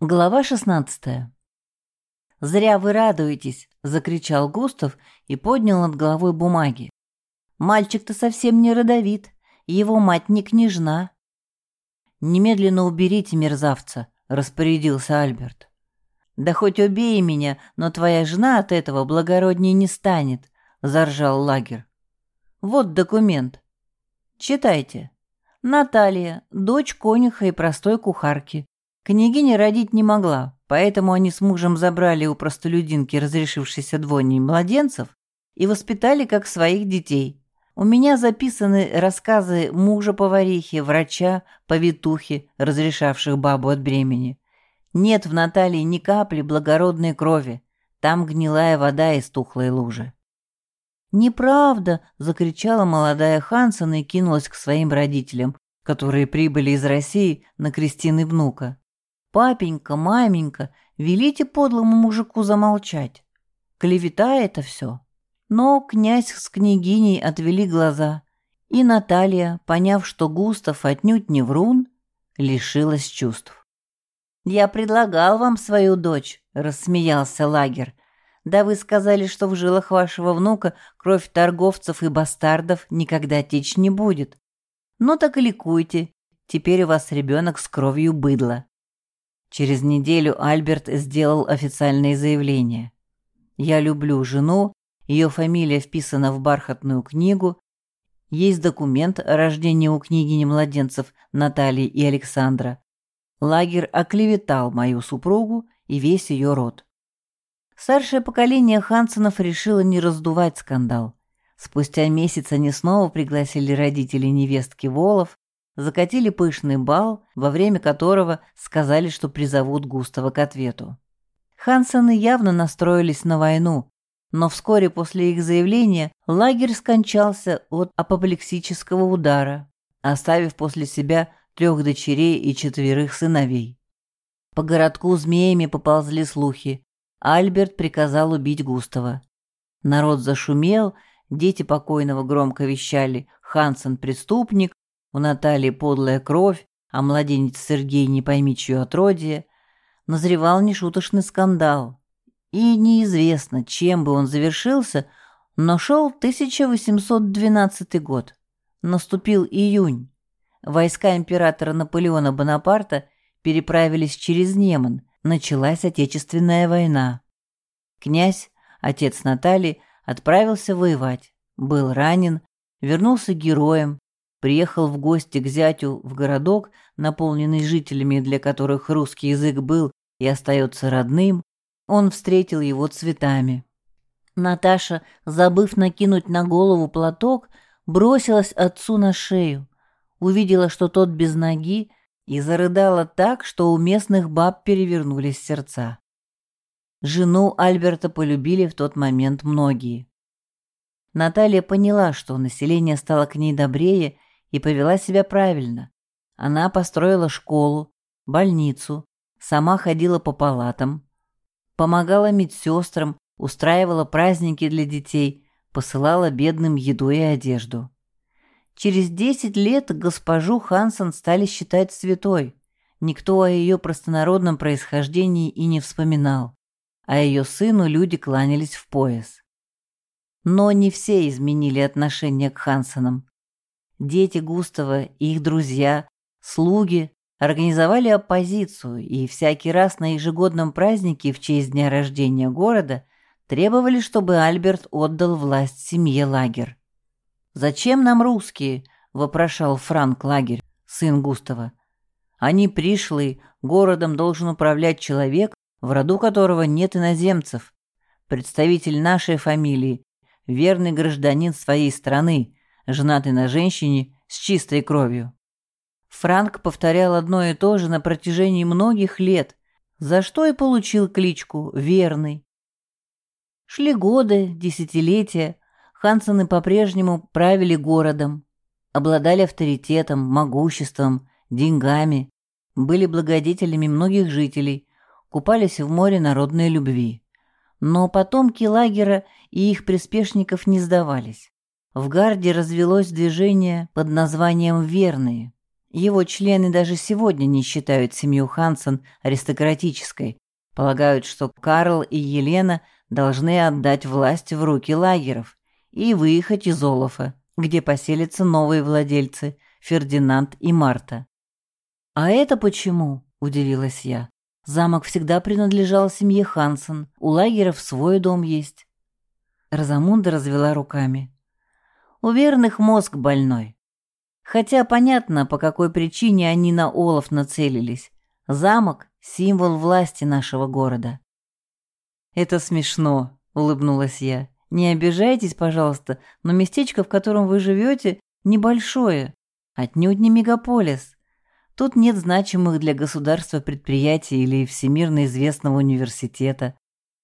Глава 16. «Зря вы радуетесь!» — закричал Густав и поднял над головой бумаги. «Мальчик-то совсем не родовит, его мать не княжна». «Немедленно уберите мерзавца», — распорядился Альберт. «Да хоть убей меня, но твоя жена от этого благородней не станет», — заржал лагерь. «Вот документ. Читайте. Наталья, дочь конюха и простой кухарки. Княгиня родить не могла, поэтому они с мужем забрали у простолюдинки разрешившейся двойней младенцев и воспитали как своих детей. У меня записаны рассказы мужа-поварихи, врача, повитухи, разрешавших бабу от бремени. Нет в Наталье ни капли благородной крови, там гнилая вода из тухлой лужи. «Неправда!» — закричала молодая Хансен и кинулась к своим родителям, которые прибыли из России на крестины внука. Папенька, маменька, велите подлому мужику замолчать. Клевета это все. Но князь с княгиней отвели глаза, и Наталья, поняв, что Густав отнюдь не врун, лишилась чувств. «Я предлагал вам свою дочь», — рассмеялся Лагер. «Да вы сказали, что в жилах вашего внука кровь торговцев и бастардов никогда течь не будет. Ну так и ликуйте, теперь у вас ребенок с кровью быдла». Через неделю Альберт сделал официальное заявление. «Я люблю жену, ее фамилия вписана в бархатную книгу, есть документ о рождении у княгини младенцев Натальи и Александра. Лагерь оклеветал мою супругу и весь ее род. Старшее поколение Хансенов решило не раздувать скандал. Спустя месяц они снова пригласили родителей невестки Волов закатили пышный бал, во время которого сказали, что призовут Густава к ответу. Хансены явно настроились на войну, но вскоре после их заявления лагерь скончался от апоплексического удара, оставив после себя трех дочерей и четверых сыновей. По городку змеями поползли слухи. Альберт приказал убить Густава. Народ зашумел, дети покойного громко вещали «Хансен преступник», у Натальи подлая кровь, а младенец Сергей не пойми чье отродье, назревал нешуточный скандал. И неизвестно, чем бы он завершился, но шел 1812 год. Наступил июнь. Войска императора Наполеона Бонапарта переправились через Неман, началась Отечественная война. Князь, отец Натальи, отправился воевать, был ранен, вернулся героем, приехал в гости к зятю в городок, наполненный жителями, для которых русский язык был и остается родным, он встретил его цветами. Наташа, забыв накинуть на голову платок, бросилась отцу на шею, увидела, что тот без ноги, и зарыдала так, что у местных баб перевернулись сердца. Жену Альберта полюбили в тот момент многие. Наталья поняла, что население стало к ней добрее и повела себя правильно. Она построила школу, больницу, сама ходила по палатам, помогала медсестрам, устраивала праздники для детей, посылала бедным еду и одежду. Через десять лет госпожу Хансен стали считать святой. Никто о ее простонародном происхождении и не вспоминал, а ее сыну люди кланялись в пояс. Но не все изменили отношение к Хансенам. Дети Густава и их друзья, слуги, организовали оппозицию и всякий раз на ежегодном празднике в честь дня рождения города требовали, чтобы Альберт отдал власть семье Лагер. «Зачем нам русские?» – вопрошал Франк Лагерь, сын Густава. «Они пришлые, городом должен управлять человек, в роду которого нет иноземцев, представитель нашей фамилии, верный гражданин своей страны, женатый на женщине с чистой кровью. Франк повторял одно и то же на протяжении многих лет, за что и получил кличку «Верный». Шли годы, десятилетия, Хансены по-прежнему правили городом, обладали авторитетом, могуществом, деньгами, были благодетелями многих жителей, купались в море народной любви. Но потомки лагера и их приспешников не сдавались. В гарде развелось движение под названием «Верные». Его члены даже сегодня не считают семью Хансен аристократической, полагают, что Карл и Елена должны отдать власть в руки лагеров и выехать из Олафа, где поселятся новые владельцы Фердинанд и Марта. «А это почему?» – удивилась я. «Замок всегда принадлежал семье Хансен, у лагеров свой дом есть». Розамунда развела руками. «У верных мозг больной. Хотя понятно, по какой причине они на Олаф нацелились. Замок – символ власти нашего города». «Это смешно», – улыбнулась я. «Не обижайтесь, пожалуйста, но местечко, в котором вы живете, небольшое, отнюдь не мегаполис. Тут нет значимых для государства предприятий или всемирно известного университета.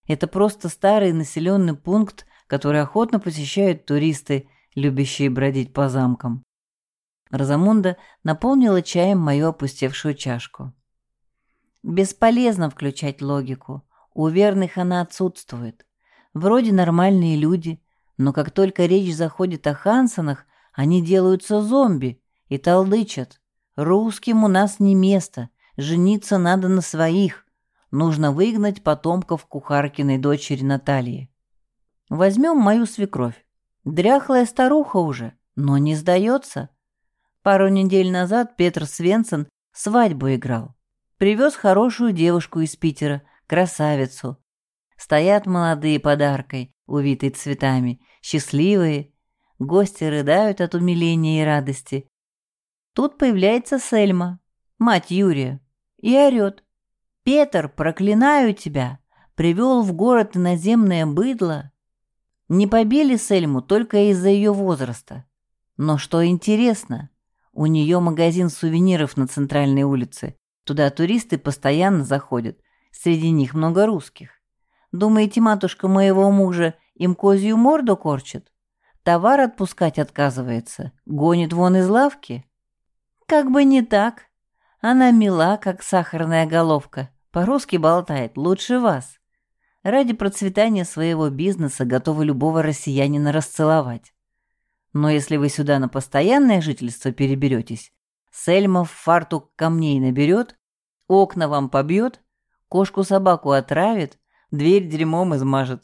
Это просто старый населенный пункт, который охотно посещают туристы, любящие бродить по замкам. Розамунда наполнила чаем мою опустевшую чашку. Бесполезно включать логику. У верных она отсутствует. Вроде нормальные люди, но как только речь заходит о Хансонах, они делаются зомби и толдычат. Русским у нас не место, жениться надо на своих. Нужно выгнать потомков кухаркиной дочери Натальи. Возьмем мою свекровь. Дряхлая старуха уже, но не сдается. Пару недель назад Петр Свенсон свадьбу играл. Привез хорошую девушку из Питера, красавицу. Стоят молодые подаркой, увитые цветами, счастливые. Гости рыдают от умиления и радости. Тут появляется Сельма, мать Юрия, и орет. «Петр, проклинаю тебя! Привел в город иноземное быдло!» Не побили Сельму только из-за ее возраста. Но что интересно, у нее магазин сувениров на центральной улице. Туда туристы постоянно заходят. Среди них много русских. Думаете, матушка моего мужа им козью морду корчит? Товар отпускать отказывается, гонит вон из лавки? Как бы не так. Она мила, как сахарная головка, по-русски болтает, лучше вас ради процветания своего бизнеса готовы любого россиянина расцеловать. Но если вы сюда на постоянное жительство переберетесь, Сельмов фартук камней наберет, окна вам побьет, кошку-собаку отравит, дверь дерьмом измажет.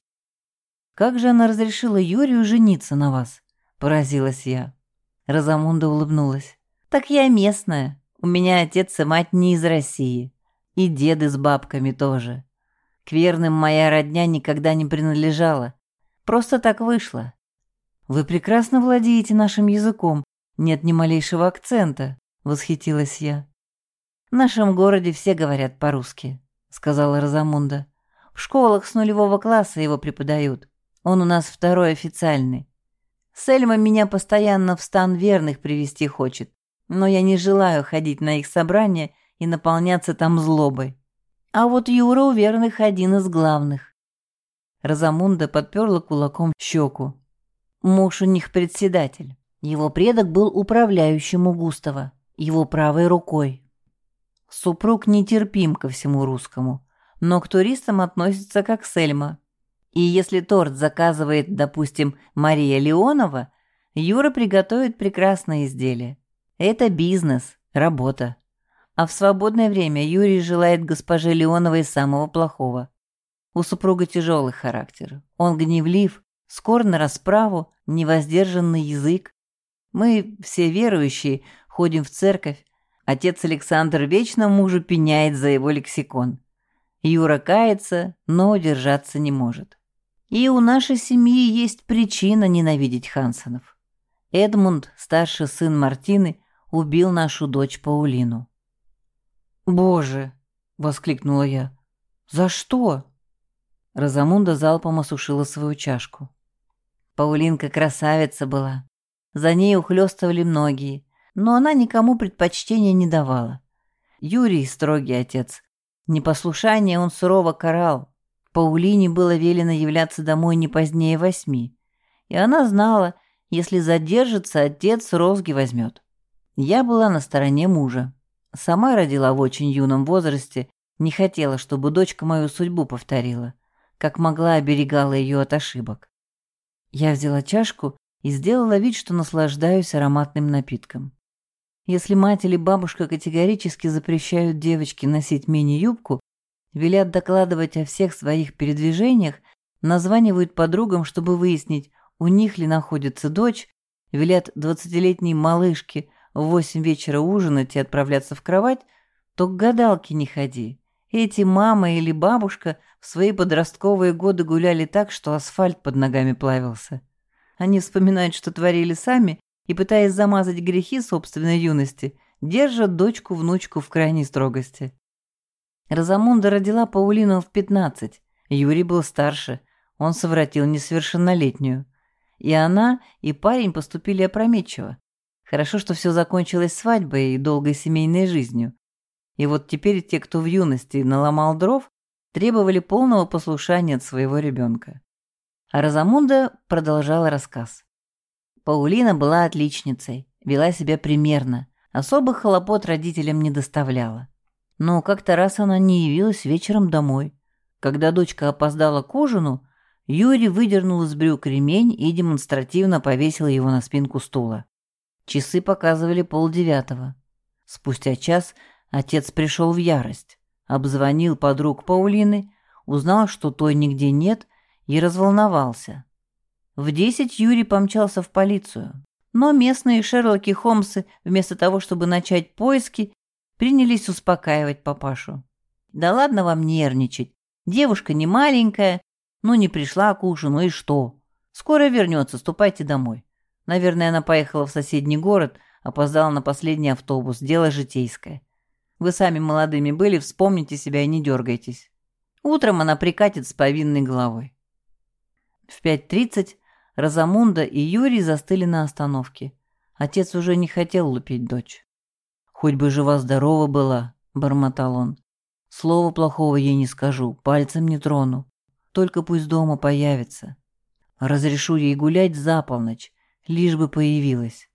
«Как же она разрешила Юрию жениться на вас?» – поразилась я. Розамунда улыбнулась. «Так я местная. У меня отец и мать не из России. И деды с бабками тоже. К верным моя родня никогда не принадлежала. Просто так вышло. Вы прекрасно владеете нашим языком. Нет ни малейшего акцента, восхитилась я. В нашем городе все говорят по-русски, сказала Розамунда. В школах с нулевого класса его преподают. Он у нас второй официальный. Сельма меня постоянно в стан верных привести хочет, но я не желаю ходить на их собрания и наполняться там злобой. А вот Юра у верных один из главных. Розамунда подперла кулаком щеку. Муж у них председатель. Его предок был управляющим у Густава, его правой рукой. Супруг нетерпим ко всему русскому, но к туристам относится как Сельма. И если торт заказывает, допустим, Мария Леонова, Юра приготовит прекрасное изделие. Это бизнес, работа. А в свободное время Юрий желает госпоже Леоновой самого плохого. У супруга тяжелый характер. Он гневлив, скор на расправу, невоздержанный язык. Мы, все верующие, ходим в церковь. Отец Александр вечно мужу пеняет за его лексикон. Юра кается, но удержаться не может. И у нашей семьи есть причина ненавидеть Хансонов. Эдмунд, старший сын Мартины, убил нашу дочь Паулину. «Боже!» — воскликнула я. «За что?» Розамунда залпом осушила свою чашку. Паулинка красавица была. За ней ухлёстывали многие, но она никому предпочтения не давала. Юрий — строгий отец. Непослушание он сурово карал. Паулине было велено являться домой не позднее восьми. И она знала, если задержится, отец розги возьмет. Я была на стороне мужа. Сама родила в очень юном возрасте, не хотела, чтобы дочка мою судьбу повторила. Как могла, оберегала ее от ошибок. Я взяла чашку и сделала вид, что наслаждаюсь ароматным напитком. Если мать или бабушка категорически запрещают девочке носить мини-юбку, велят докладывать о всех своих передвижениях, названивают подругам, чтобы выяснить, у них ли находится дочь, велят двадцатилетней малышке в восемь вечера ужинать и отправляться в кровать, то к гадалке не ходи. Эти мама или бабушка в свои подростковые годы гуляли так, что асфальт под ногами плавился. Они вспоминают, что творили сами, и, пытаясь замазать грехи собственной юности, держат дочку-внучку в крайней строгости. Розамунда родила Паулину в пятнадцать, Юрий был старше, он совратил несовершеннолетнюю. И она, и парень поступили опрометчиво. Хорошо, что все закончилось свадьбой и долгой семейной жизнью. И вот теперь те, кто в юности наломал дров, требовали полного послушания от своего ребенка. А Розамунда продолжала рассказ. Паулина была отличницей, вела себя примерно, особых хлопот родителям не доставляла. Но как-то раз она не явилась вечером домой. Когда дочка опоздала к ужину, Юрий выдернул из брюк ремень и демонстративно повесил его на спинку стула. Часы показывали полдевятого. Спустя час отец пришел в ярость, обзвонил подруг Паулины, узнал, что той нигде нет, и разволновался. В десять Юрий помчался в полицию, но местные Шерлоки Холмсы, вместо того, чтобы начать поиски, принялись успокаивать папашу. «Да ладно вам нервничать. Девушка не маленькая, ну, не пришла к ужину, и что? Скоро вернется, ступайте домой. Наверное, она поехала в соседний город, опоздала на последний автобус, дело житейское. Вы сами молодыми были, вспомните себя и не дергайтесь. Утром она прикатит с повинной головой. В 5.30 Розамунда и Юрий застыли на остановке. Отец уже не хотел лупить дочь. «Хоть бы жива-здорова была», — бормотал он. «Слова плохого ей не скажу, пальцем не трону. Только пусть дома появится. Разрешу ей гулять за полночь, лишь бы появилась.